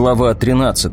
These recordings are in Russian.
Глава 13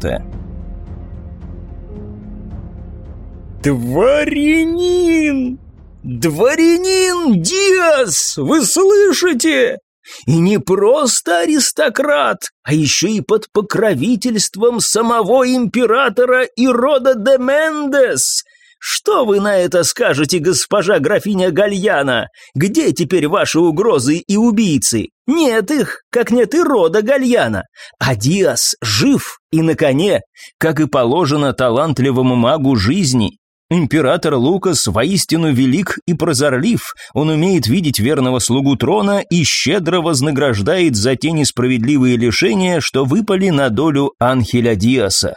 «Дворянин! Дворянин Диас! Вы слышите? И не просто аристократ, а еще и под покровительством самого императора и рода де Мендес!» Что вы на это скажете, госпожа графиня Гальяна? Где теперь ваши угрозы и убийцы? Нет их, как нет и рода Гальяна. А Диас жив и на коне, как и положено талантливому магу жизни. Император Лукас воистину велик и прозорлив, он умеет видеть верного слугу трона и щедро вознаграждает за те несправедливые лишения, что выпали на долю Анхеля Диаса.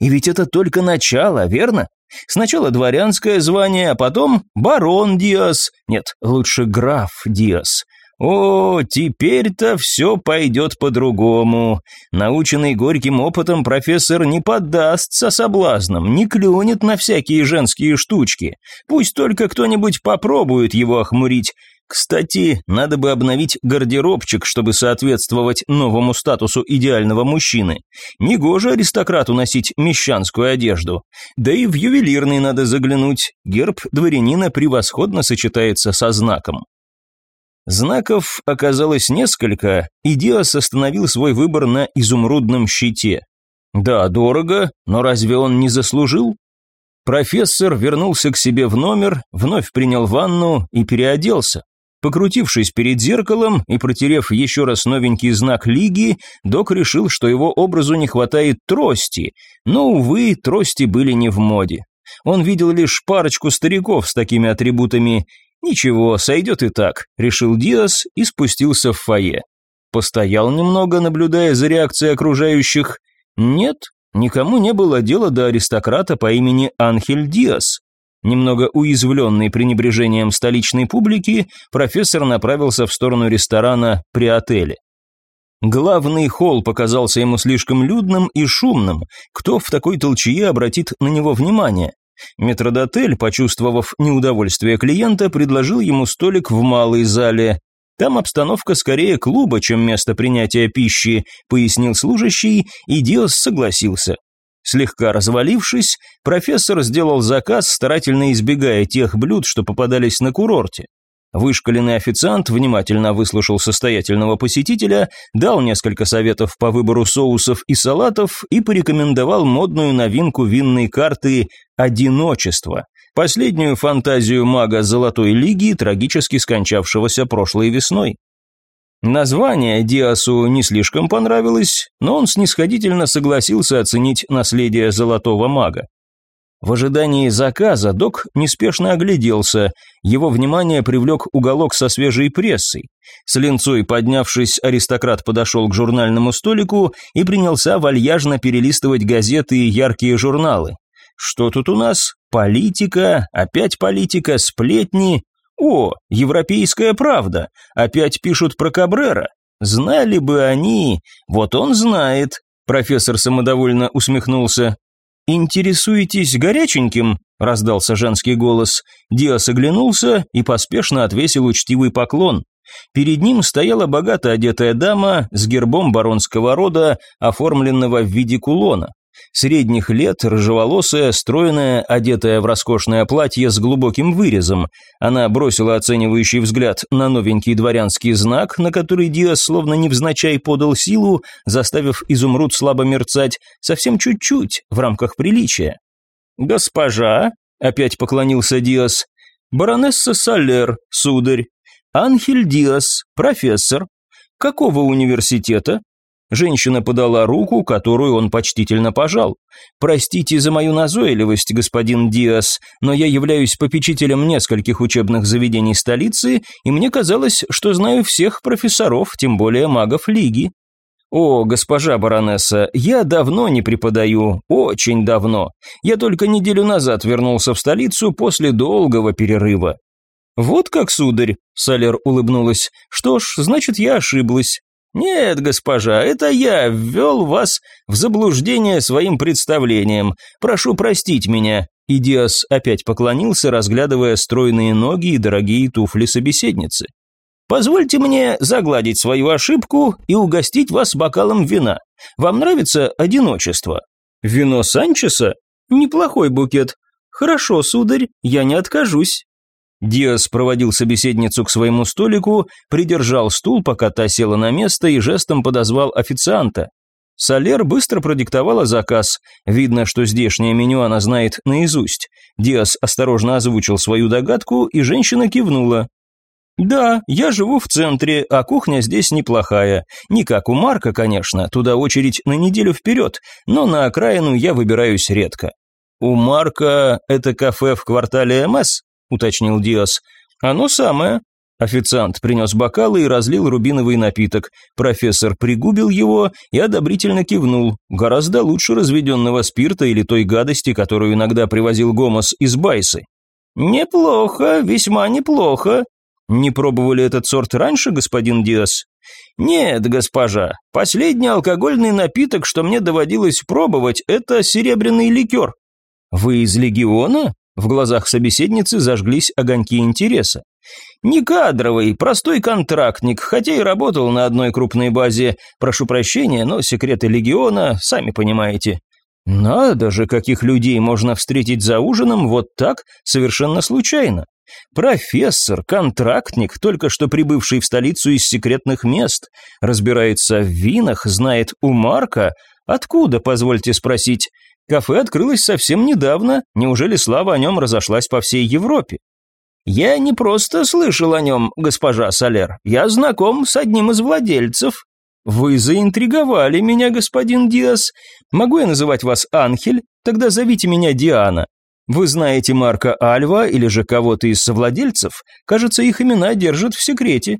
И ведь это только начало, верно? Сначала дворянское звание, а потом барон Диас. Нет, лучше граф Диас. О, теперь-то все пойдет по-другому. Наученный горьким опытом профессор не поддастся соблазнам, не клюнет на всякие женские штучки. Пусть только кто-нибудь попробует его охмурить. Кстати, надо бы обновить гардеробчик, чтобы соответствовать новому статусу идеального мужчины. Негоже аристократу носить мещанскую одежду. Да и в ювелирный надо заглянуть. Герб дворянина превосходно сочетается со знаком. Знаков оказалось несколько, и Диас остановил свой выбор на изумрудном щите. Да, дорого, но разве он не заслужил? Профессор вернулся к себе в номер, вновь принял ванну и переоделся. Покрутившись перед зеркалом и протерев еще раз новенький знак лиги, док решил, что его образу не хватает трости, но, увы, трости были не в моде. Он видел лишь парочку стариков с такими атрибутами. «Ничего, сойдет и так», — решил Диас и спустился в фойе. Постоял немного, наблюдая за реакцией окружающих. Нет, никому не было дела до аристократа по имени Анхель Диас. Немного уязвленный пренебрежением столичной публики, профессор направился в сторону ресторана при отеле. Главный холл показался ему слишком людным и шумным. Кто в такой толчее обратит на него внимание? Метродотель, почувствовав неудовольствие клиента, предложил ему столик в малой зале. Там обстановка скорее клуба, чем место принятия пищи, пояснил служащий, и Диос согласился. Слегка развалившись, профессор сделал заказ, старательно избегая тех блюд, что попадались на курорте. Вышкаленный официант внимательно выслушал состоятельного посетителя, дал несколько советов по выбору соусов и салатов и порекомендовал модную новинку винной карты «Одиночество», последнюю фантазию мага Золотой Лиги, трагически скончавшегося прошлой весной. Название Диасу не слишком понравилось, но он снисходительно согласился оценить наследие золотого мага. В ожидании заказа док неспешно огляделся, его внимание привлек уголок со свежей прессой. С линцой поднявшись, аристократ подошел к журнальному столику и принялся вальяжно перелистывать газеты и яркие журналы. Что тут у нас? Политика, опять политика, сплетни, о, европейская правда. Опять пишут про Кабрера. Знали бы они. Вот он знает. Профессор самодовольно усмехнулся. «Интересуетесь горяченьким?» – раздался женский голос. Диас оглянулся и поспешно отвесил учтивый поклон. Перед ним стояла богато одетая дама с гербом баронского рода, оформленного в виде кулона. Средних лет, рыжеволосая, стройная, одетая в роскошное платье с глубоким вырезом. Она бросила оценивающий взгляд на новенький дворянский знак, на который Диас словно невзначай подал силу, заставив изумруд слабо мерцать, совсем чуть-чуть, в рамках приличия. «Госпожа», — опять поклонился Диас, — «баронесса Салер, сударь, Анхель Диас, профессор. Какого университета?» Женщина подала руку, которую он почтительно пожал. «Простите за мою назойливость, господин Диас, но я являюсь попечителем нескольких учебных заведений столицы, и мне казалось, что знаю всех профессоров, тем более магов Лиги». «О, госпожа баронесса, я давно не преподаю, очень давно. Я только неделю назад вернулся в столицу после долгого перерыва». «Вот как, сударь», — Салер улыбнулась, — «что ж, значит, я ошиблась. «Нет, госпожа, это я ввел вас в заблуждение своим представлением. Прошу простить меня». И опять поклонился, разглядывая стройные ноги и дорогие туфли собеседницы. Позвольте мне загладить свою ошибку и угостить вас бокалом вина. Вам нравится одиночество? Вино Санчеса? Неплохой букет. Хорошо, сударь, я не откажусь. Диас проводил собеседницу к своему столику, придержал стул, пока та села на место и жестом подозвал официанта. Солер быстро продиктовала заказ. Видно, что здешнее меню она знает наизусть. Диас осторожно озвучил свою догадку, и женщина кивнула. «Да, я живу в центре, а кухня здесь неплохая. Не как у Марка, конечно, туда очередь на неделю вперед, но на окраину я выбираюсь редко». «У Марка это кафе в квартале МС?» – уточнил Диас. «Оно самое». Официант принес бокалы и разлил рубиновый напиток. Профессор пригубил его и одобрительно кивнул. Гораздо лучше разведенного спирта или той гадости, которую иногда привозил Гомос из Байсы. «Неплохо, весьма неплохо», «Не пробовали этот сорт раньше, господин Диас?» «Нет, госпожа. Последний алкогольный напиток, что мне доводилось пробовать, это серебряный ликер». «Вы из Легиона?» В глазах собеседницы зажглись огоньки интереса. «Не кадровый, простой контрактник, хотя и работал на одной крупной базе. Прошу прощения, но секреты Легиона, сами понимаете». «Надо же, каких людей можно встретить за ужином вот так, совершенно случайно. Профессор, контрактник, только что прибывший в столицу из секретных мест, разбирается в винах, знает у Марка. Откуда, позвольте спросить? Кафе открылось совсем недавно, неужели слава о нем разошлась по всей Европе? Я не просто слышал о нем, госпожа Солер, я знаком с одним из владельцев. Вы заинтриговали меня, господин Диас. Могу я называть вас Анхель? Тогда зовите меня Диана. Вы знаете Марка Альва или же кого-то из совладельцев? Кажется, их имена держат в секрете».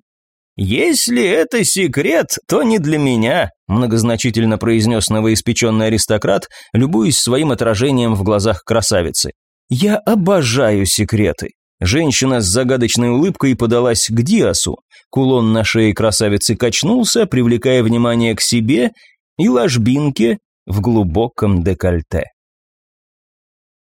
«Если это секрет, то не для меня», многозначительно произнес новоиспеченный аристократ, любуясь своим отражением в глазах красавицы. «Я обожаю секреты». Женщина с загадочной улыбкой подалась к Диасу. Кулон на шее красавицы качнулся, привлекая внимание к себе и ложбинке в глубоком декольте.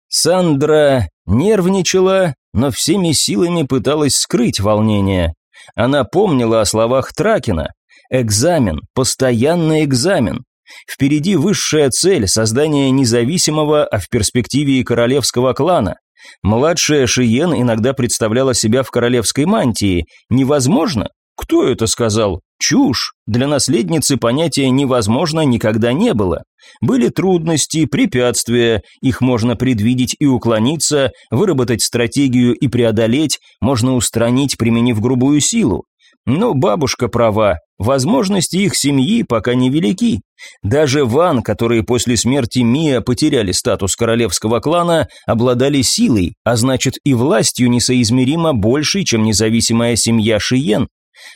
Сандра нервничала, но всеми силами пыталась скрыть волнение. Она помнила о словах Тракина. Экзамен, постоянный экзамен. Впереди высшая цель – создание независимого, а в перспективе и королевского клана. Младшая Шиен иногда представляла себя в королевской мантии. Невозможно? Кто это сказал? Чушь. Для наследницы понятия «невозможно» никогда не было. Были трудности, препятствия, их можно предвидеть и уклониться, выработать стратегию и преодолеть, можно устранить, применив грубую силу. Но бабушка права, возможности их семьи пока невелики. Даже Ван, которые после смерти Мия потеряли статус королевского клана, обладали силой, а значит и властью несоизмеримо большей, чем независимая семья Шиен.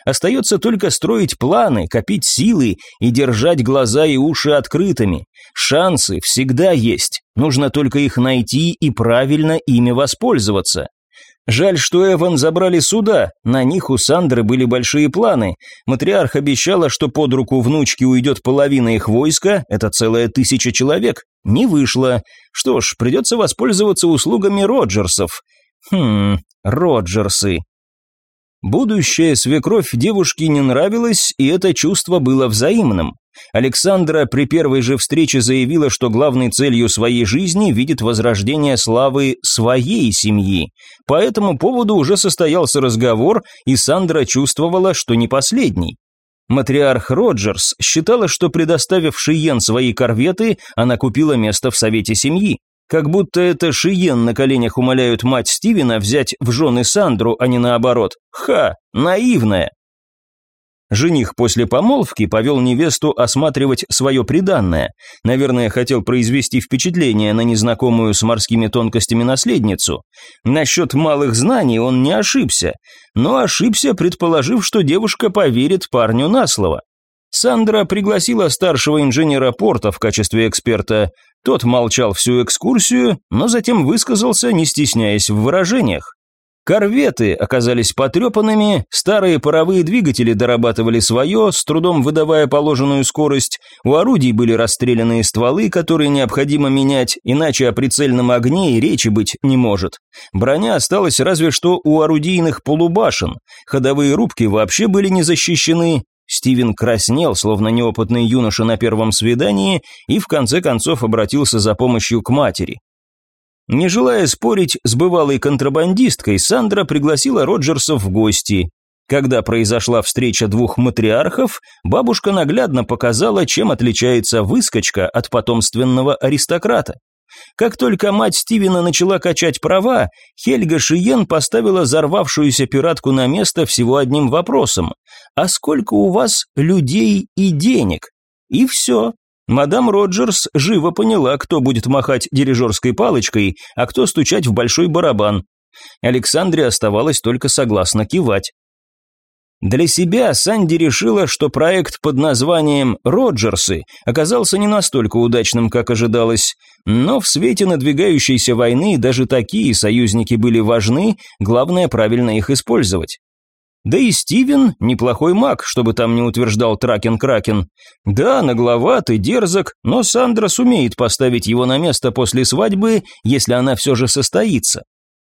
Остается только строить планы, копить силы и держать глаза и уши открытыми. Шансы всегда есть, нужно только их найти и правильно ими воспользоваться. Жаль, что Эван забрали сюда, на них у Сандры были большие планы. Матриарх обещала, что под руку внучки уйдет половина их войска, это целая тысяча человек. Не вышло. Что ж, придется воспользоваться услугами Роджерсов. Хм, Роджерсы. Будущая свекровь девушке не нравилась, и это чувство было взаимным. Александра при первой же встрече заявила, что главной целью своей жизни видит возрождение славы своей семьи. По этому поводу уже состоялся разговор, и Сандра чувствовала, что не последний. Матриарх Роджерс считала, что предоставив Шиен свои корветы, она купила место в Совете Семьи. Как будто это Шиен на коленях умоляют мать Стивена взять в жены Сандру, а не наоборот. Ха, наивная. Жених после помолвки повел невесту осматривать свое приданное. Наверное, хотел произвести впечатление на незнакомую с морскими тонкостями наследницу. Насчет малых знаний он не ошибся, но ошибся, предположив, что девушка поверит парню на слово. Сандра пригласила старшего инженера порта в качестве эксперта. Тот молчал всю экскурсию, но затем высказался, не стесняясь в выражениях. Корветы оказались потрепанными, старые паровые двигатели дорабатывали свое, с трудом выдавая положенную скорость, у орудий были расстрелянные стволы, которые необходимо менять, иначе о прицельном огне и речи быть не может. Броня осталась разве что у орудийных полубашен, ходовые рубки вообще были не защищены, Стивен краснел, словно неопытный юноша на первом свидании, и в конце концов обратился за помощью к матери. Не желая спорить с бывалой контрабандисткой, Сандра пригласила Роджерса в гости. Когда произошла встреча двух матриархов, бабушка наглядно показала, чем отличается выскочка от потомственного аристократа. Как только мать Стивена начала качать права, Хельга Шиен поставила взорвавшуюся пиратку на место всего одним вопросом «А сколько у вас людей и денег?» И все, Мадам Роджерс живо поняла, кто будет махать дирижерской палочкой, а кто стучать в большой барабан. Александре оставалось только согласно кивать. Для себя Санди решила, что проект под названием «Роджерсы» оказался не настолько удачным, как ожидалось, но в свете надвигающейся войны даже такие союзники были важны, главное правильно их использовать. Да и Стивен неплохой маг, чтобы там не утверждал Тракен-Кракен. Да, нагловат и дерзок, но Сандра сумеет поставить его на место после свадьбы, если она все же состоится.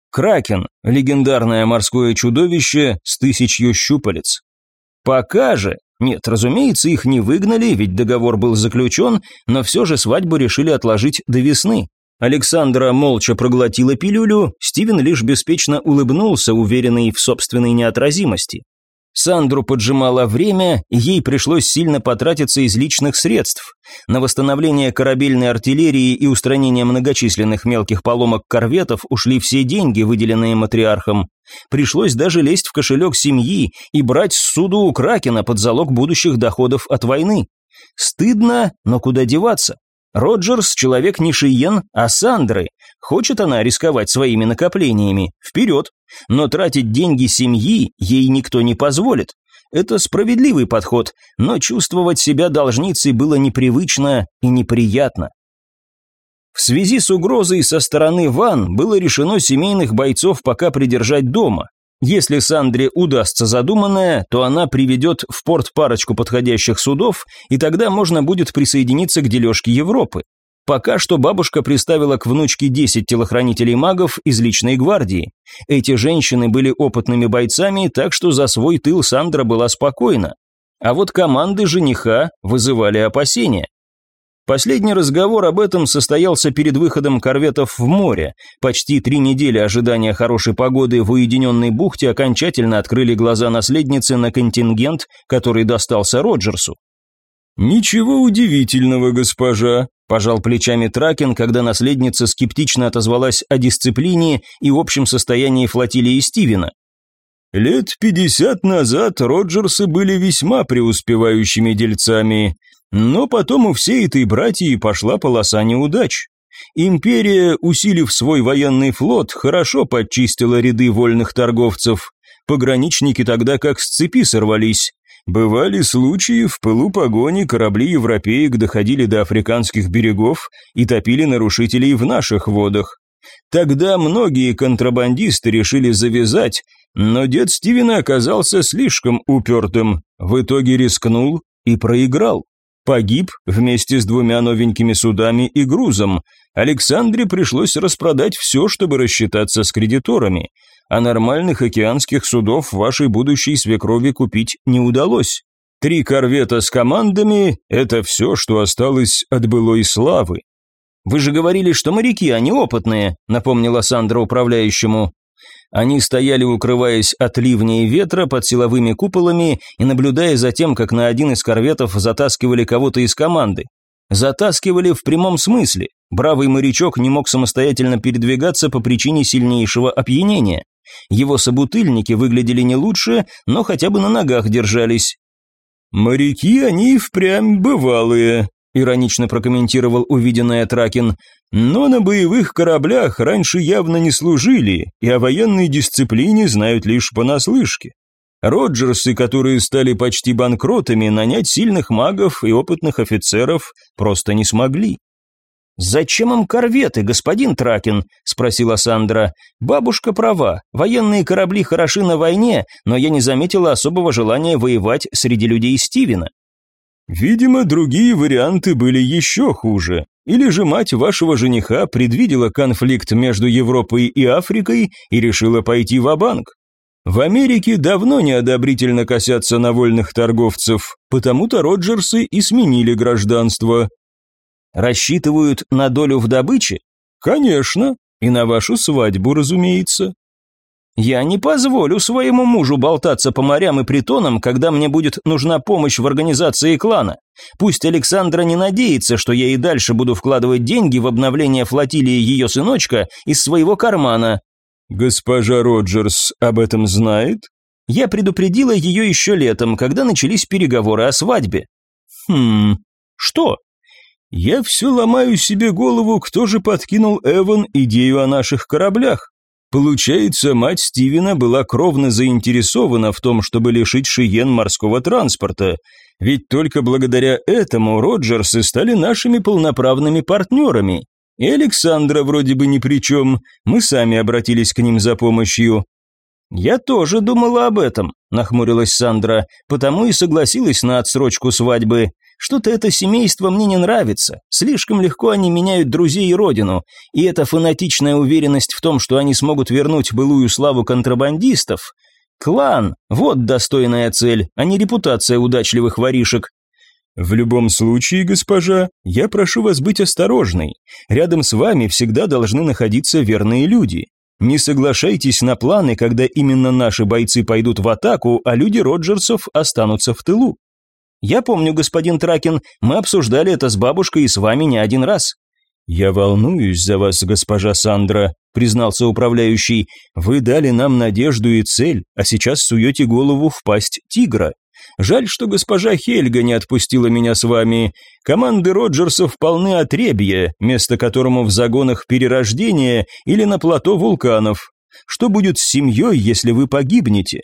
Кракен – легендарное морское чудовище с тысячью щупалец. Пока же, нет, разумеется, их не выгнали, ведь договор был заключен, но все же свадьбу решили отложить до весны. Александра молча проглотила пилюлю, Стивен лишь беспечно улыбнулся, уверенный в собственной неотразимости. Сандру поджимало время, ей пришлось сильно потратиться из личных средств. На восстановление корабельной артиллерии и устранение многочисленных мелких поломок корветов ушли все деньги, выделенные матриархом. Пришлось даже лезть в кошелек семьи и брать суду у Кракена под залог будущих доходов от войны. Стыдно, но куда деваться? Роджерс – человек не Шиен, а Сандры. Хочет она рисковать своими накоплениями? Вперед! Но тратить деньги семьи ей никто не позволит. Это справедливый подход, но чувствовать себя должницей было непривычно и неприятно. В связи с угрозой со стороны Ван было решено семейных бойцов пока придержать дома. Если Сандре удастся задуманное, то она приведет в порт парочку подходящих судов, и тогда можно будет присоединиться к дележке Европы. Пока что бабушка приставила к внучке 10 телохранителей магов из личной гвардии. Эти женщины были опытными бойцами, так что за свой тыл Сандра была спокойна. А вот команды жениха вызывали опасения. Последний разговор об этом состоялся перед выходом корветов в море. Почти три недели ожидания хорошей погоды в уединенной бухте окончательно открыли глаза наследницы на контингент, который достался Роджерсу. «Ничего удивительного, госпожа», – пожал плечами Тракен, когда наследница скептично отозвалась о дисциплине и общем состоянии флотилии Стивена. Лет пятьдесят назад Роджерсы были весьма преуспевающими дельцами. Но потом у всей этой братьи пошла полоса неудач. Империя, усилив свой военный флот, хорошо подчистила ряды вольных торговцев. Пограничники тогда как с цепи сорвались. Бывали случаи, в пылу погони корабли европеек доходили до африканских берегов и топили нарушителей в наших водах. Тогда многие контрабандисты решили завязать, но дед Стивена оказался слишком упертым, в итоге рискнул и проиграл. Погиб вместе с двумя новенькими судами и грузом. Александре пришлось распродать все, чтобы рассчитаться с кредиторами. А нормальных океанских судов вашей будущей свекрови купить не удалось. Три корвета с командами – это все, что осталось от былой славы. «Вы же говорили, что моряки, они опытные», – напомнила Сандра управляющему. Они стояли, укрываясь от ливня и ветра под силовыми куполами и наблюдая за тем, как на один из корветов затаскивали кого-то из команды. Затаскивали в прямом смысле. Бравый морячок не мог самостоятельно передвигаться по причине сильнейшего опьянения. Его собутыльники выглядели не лучше, но хотя бы на ногах держались. «Моряки они впрямь бывалые», иронично прокомментировал увиденное Тракин. Но на боевых кораблях раньше явно не служили, и о военной дисциплине знают лишь понаслышке. Роджерсы, которые стали почти банкротами, нанять сильных магов и опытных офицеров просто не смогли. «Зачем им корветы, господин Тракин?» – спросила Сандра. «Бабушка права. Военные корабли хороши на войне, но я не заметила особого желания воевать среди людей Стивена». «Видимо, другие варианты были еще хуже. Или же мать вашего жениха предвидела конфликт между Европой и Африкой и решила пойти в банк В Америке давно неодобрительно косятся на вольных торговцев, потому-то Роджерсы и сменили гражданство. Рассчитывают на долю в добыче? Конечно, и на вашу свадьбу, разумеется. Я не позволю своему мужу болтаться по морям и притонам, когда мне будет нужна помощь в организации клана. Пусть Александра не надеется, что я и дальше буду вкладывать деньги в обновление флотилии ее сыночка из своего кармана. Госпожа Роджерс об этом знает? Я предупредила ее еще летом, когда начались переговоры о свадьбе. Хм, что? Я все ломаю себе голову, кто же подкинул Эван идею о наших кораблях. Получается, мать Стивена была кровно заинтересована в том, чтобы лишить Шиен морского транспорта, ведь только благодаря этому Роджерсы стали нашими полноправными партнерами. И Александра вроде бы ни при чем, мы сами обратились к ним за помощью. «Я тоже думала об этом», – нахмурилась Сандра, «потому и согласилась на отсрочку свадьбы. Что-то это семейство мне не нравится. Слишком легко они меняют друзей и родину. И эта фанатичная уверенность в том, что они смогут вернуть былую славу контрабандистов. Клан – вот достойная цель, а не репутация удачливых воришек. В любом случае, госпожа, я прошу вас быть осторожной. Рядом с вами всегда должны находиться верные люди. Не соглашайтесь на планы, когда именно наши бойцы пойдут в атаку, а люди Роджерсов останутся в тылу. Я помню, господин Тракин, мы обсуждали это с бабушкой и с вами не один раз. Я волнуюсь за вас, госпожа Сандра, признался управляющий. Вы дали нам надежду и цель, а сейчас суете голову в пасть тигра. Жаль, что госпожа Хельга не отпустила меня с вами. Команды Роджерсов полны отребья, место которому в загонах перерождения или на плато вулканов. Что будет с семьей, если вы погибнете?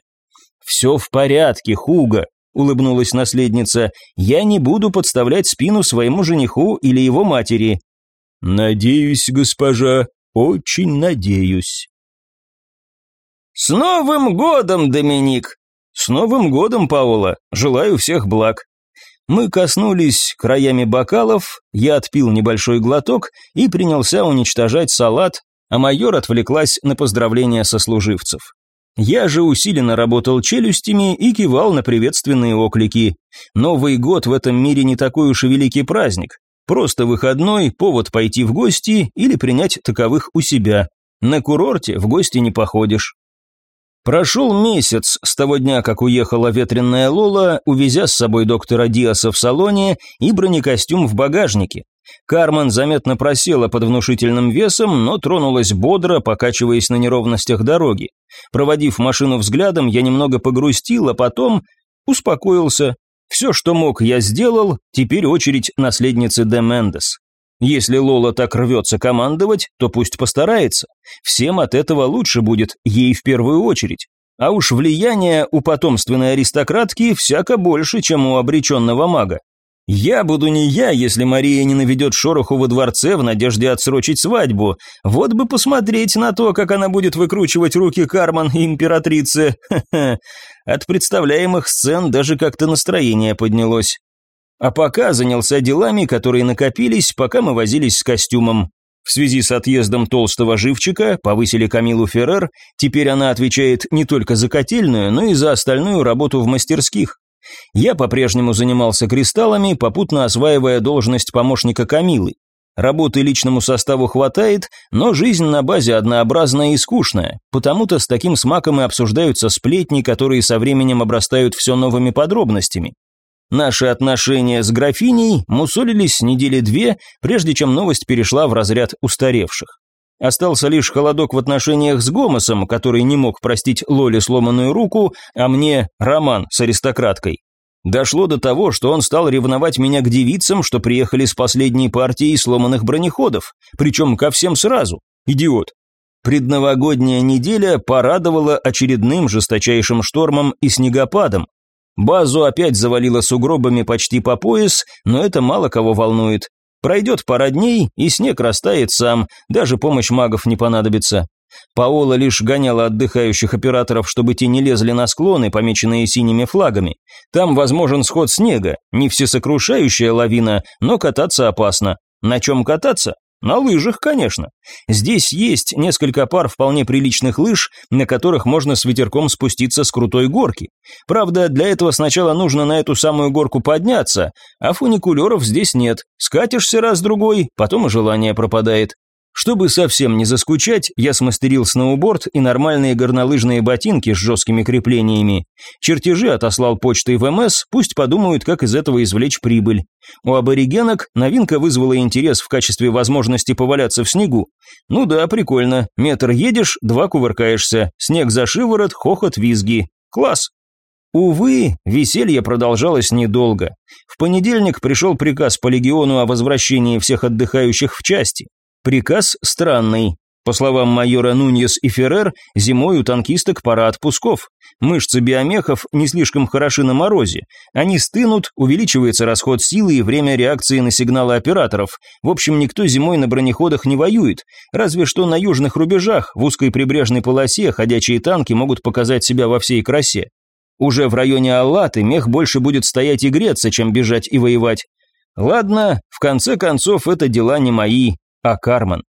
Все в порядке, Хуга, улыбнулась наследница, я не буду подставлять спину своему жениху или его матери. Надеюсь, госпожа, очень надеюсь. С Новым годом, Доминик! С Новым годом, Паула! Желаю всех благ. Мы коснулись краями бокалов, я отпил небольшой глоток и принялся уничтожать салат, а майор отвлеклась на поздравления сослуживцев. Я же усиленно работал челюстями и кивал на приветственные оклики. Новый год в этом мире не такой уж и великий праздник. Просто выходной, повод пойти в гости или принять таковых у себя. На курорте в гости не походишь. Прошел месяц с того дня, как уехала ветреная Лола, увезя с собой доктора Диаса в салоне и бронекостюм в багажнике. Кармен заметно просела под внушительным весом, но тронулась бодро, покачиваясь на неровностях дороги. Проводив машину взглядом, я немного погрустил, а потом успокоился. Все, что мог, я сделал, теперь очередь наследницы де Мендес. Если Лола так рвется командовать, то пусть постарается. Всем от этого лучше будет, ей в первую очередь. А уж влияние у потомственной аристократки всяко больше, чем у обреченного мага. Я буду не я, если Мария не наведет шороху во дворце в надежде отсрочить свадьбу. Вот бы посмотреть на то, как она будет выкручивать руки Карман и императрицы. От представляемых сцен даже как-то настроение поднялось. А пока занялся делами, которые накопились, пока мы возились с костюмом. В связи с отъездом толстого живчика повысили Камилу Феррер, теперь она отвечает не только за котельную, но и за остальную работу в мастерских. Я по-прежнему занимался кристаллами, попутно осваивая должность помощника Камилы. Работы личному составу хватает, но жизнь на базе однообразная и скучная, потому-то с таким смаком и обсуждаются сплетни, которые со временем обрастают все новыми подробностями. Наши отношения с графиней мусолились недели две, прежде чем новость перешла в разряд устаревших. Остался лишь холодок в отношениях с Гомосом, который не мог простить Лоле сломанную руку, а мне роман с аристократкой. Дошло до того, что он стал ревновать меня к девицам, что приехали с последней партией сломанных бронеходов, причем ко всем сразу. Идиот. Предновогодняя неделя порадовала очередным жесточайшим штормом и снегопадом. Базу опять завалило сугробами почти по пояс, но это мало кого волнует. Пройдет пара дней, и снег растает сам, даже помощь магов не понадобится. Паола лишь гоняла отдыхающих операторов, чтобы те не лезли на склоны, помеченные синими флагами. Там возможен сход снега, не всесокрушающая лавина, но кататься опасно. На чем кататься? На лыжах, конечно. Здесь есть несколько пар вполне приличных лыж, на которых можно с ветерком спуститься с крутой горки. Правда, для этого сначала нужно на эту самую горку подняться, а фуникулеров здесь нет. Скатишься раз-другой, потом и желание пропадает. Чтобы совсем не заскучать, я смастерил сноуборд и нормальные горнолыжные ботинки с жесткими креплениями. Чертежи отослал почтой в МС, пусть подумают, как из этого извлечь прибыль. У аборигенок новинка вызвала интерес в качестве возможности поваляться в снегу. Ну да, прикольно. Метр едешь, два кувыркаешься. Снег за шиворот, хохот, визги. Класс. Увы, веселье продолжалось недолго. В понедельник пришел приказ по легиону о возвращении всех отдыхающих в части. Приказ странный. По словам майора Нуньес и Феррер, зимой у танкисток пара отпусков. Мышцы биомехов не слишком хороши на морозе. Они стынут, увеличивается расход силы и время реакции на сигналы операторов. В общем, никто зимой на бронеходах не воюет. Разве что на южных рубежах, в узкой прибрежной полосе, ходячие танки могут показать себя во всей красе. Уже в районе Аллаты мех больше будет стоять и греться, чем бежать и воевать. Ладно, в конце концов, это дела не мои, а Карман.